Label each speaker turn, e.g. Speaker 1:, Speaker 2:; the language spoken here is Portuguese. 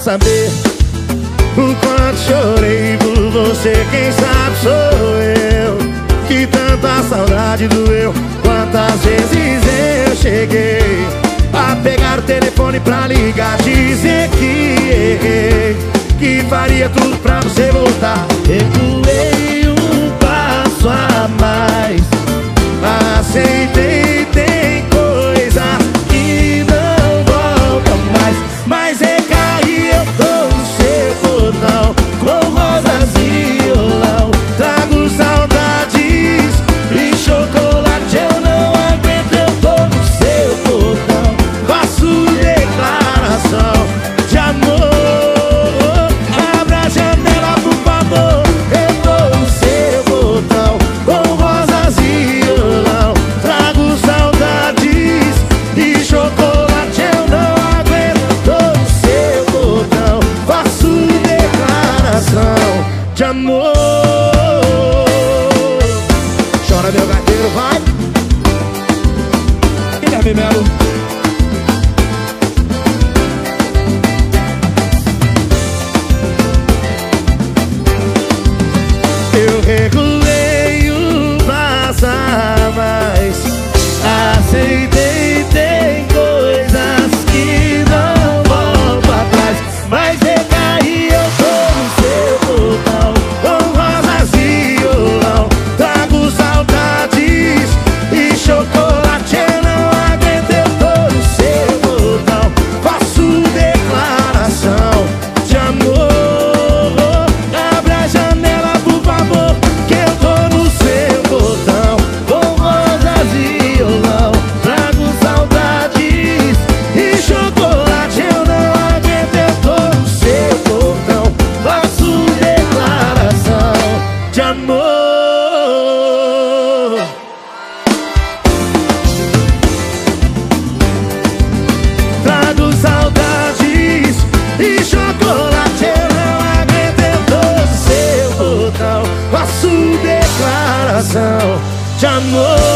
Speaker 1: saber o quanto chorei por você Quem sabe sou eu. Que tanta saudade doeu Quantas vezes eu cheguei A pegar o telefone pra ligar Dizer que errei Que faria tudo pra você voltar. meu gateiro, vai! Guilherme é Melo. canção de amor.